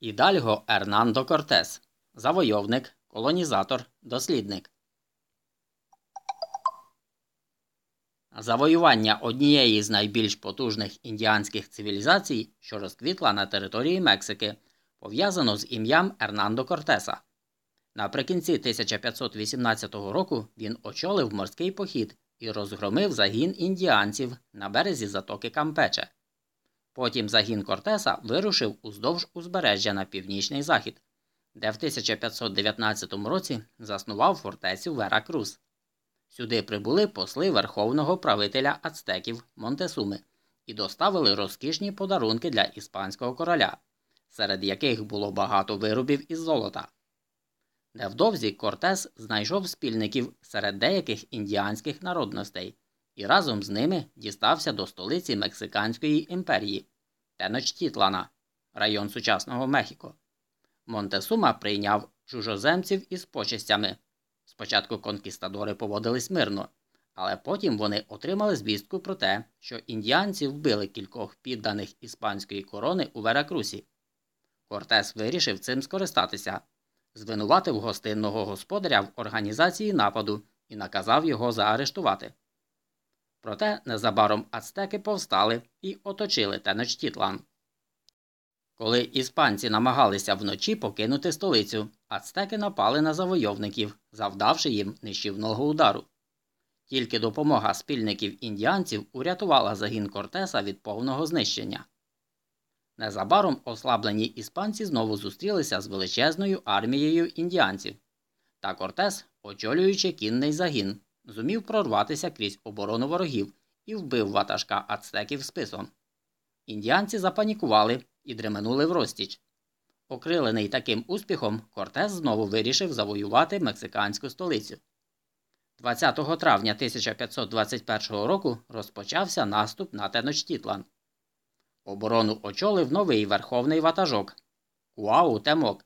Ідальго Ернандо Кортес завойовник, колонізатор, дослідник. Завоювання однієї з найбільш потужних індіанських цивілізацій, що розквітла на території Мексики, пов'язано з ім'ям Ернандо Кортеса. Наприкінці 1518 року він очолив морський похід і розгромив загін індіанців на березі затоки Кампече. Потім загін Кортеса вирушив уздовж узбережжя на північний захід, де в 1519 році заснував фортецю Веракрус. Сюди прибули посли верховного правителя ацтеків Монтесуми і доставили розкішні подарунки для іспанського короля, серед яких було багато виробів із золота. Невдовзі Кортес знайшов спільників серед деяких індіанських народностей і разом з ними дістався до столиці Мексиканської імперії Теночтітлана, район сучасного Мехіко. Монтесума прийняв чужоземців із почестями. Спочатку конкістадори поводились мирно, але потім вони отримали звістку про те, що індіанці вбили кількох підданих іспанської корони у Веракрусі. Кортес вирішив цим скористатися, звинуватив гостинного господаря в організації нападу і наказав його заарештувати. Проте незабаром ацтеки повстали і оточили Теночтітлан. Коли іспанці намагалися вночі покинути столицю, ацтеки напали на завойовників, завдавши їм нищівного удару. Тільки допомога спільників індіанців урятувала загін Кортеса від повного знищення. Незабаром ослаблені іспанці знову зустрілися з величезною армією індіанців, та Кортес, очолюючи кінний загін, зумів прорватися крізь оборону ворогів і вбив ватажка ацтеків списом. Індіанці запанікували і дременули в розтіч. Окрилений таким успіхом, Кортес знову вирішив завоювати мексиканську столицю. 20 травня 1521 року розпочався наступ на Теночтітлан. Оборону очолив новий верховний ватажок Куау Темок.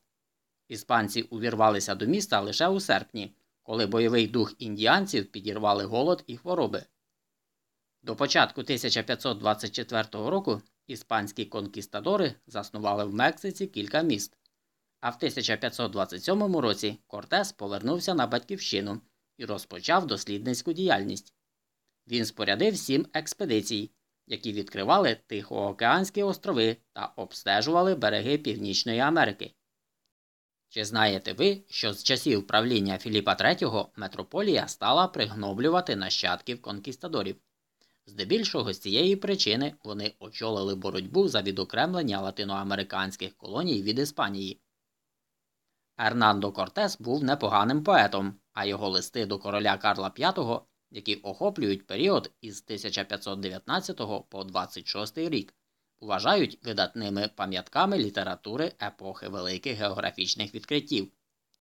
Іспанці увірвалися до міста лише у серпні, коли бойовий дух індіанців підірвали голод і хвороби. До початку 1524 року іспанські конкістадори заснували в Мексиці кілька міст. А в 1527 році Кортес повернувся на батьківщину і розпочав дослідницьку діяльність. Він спорядив сім експедицій, які відкривали Тихоокеанські острови та обстежували береги Північної Америки. Чи знаєте ви, що з часів правління Філіпа III метрополія стала пригноблювати нащадків конкістадорів? Здебільшого з цієї причини вони очолили боротьбу за відокремлення латиноамериканських колоній від Іспанії. Ернандо Кортес був непоганим поетом, а його листи до короля Карла V, які охоплюють період із 1519 по 26 рік, вважають видатними пам'ятками літератури епохи великих географічних відкриттів.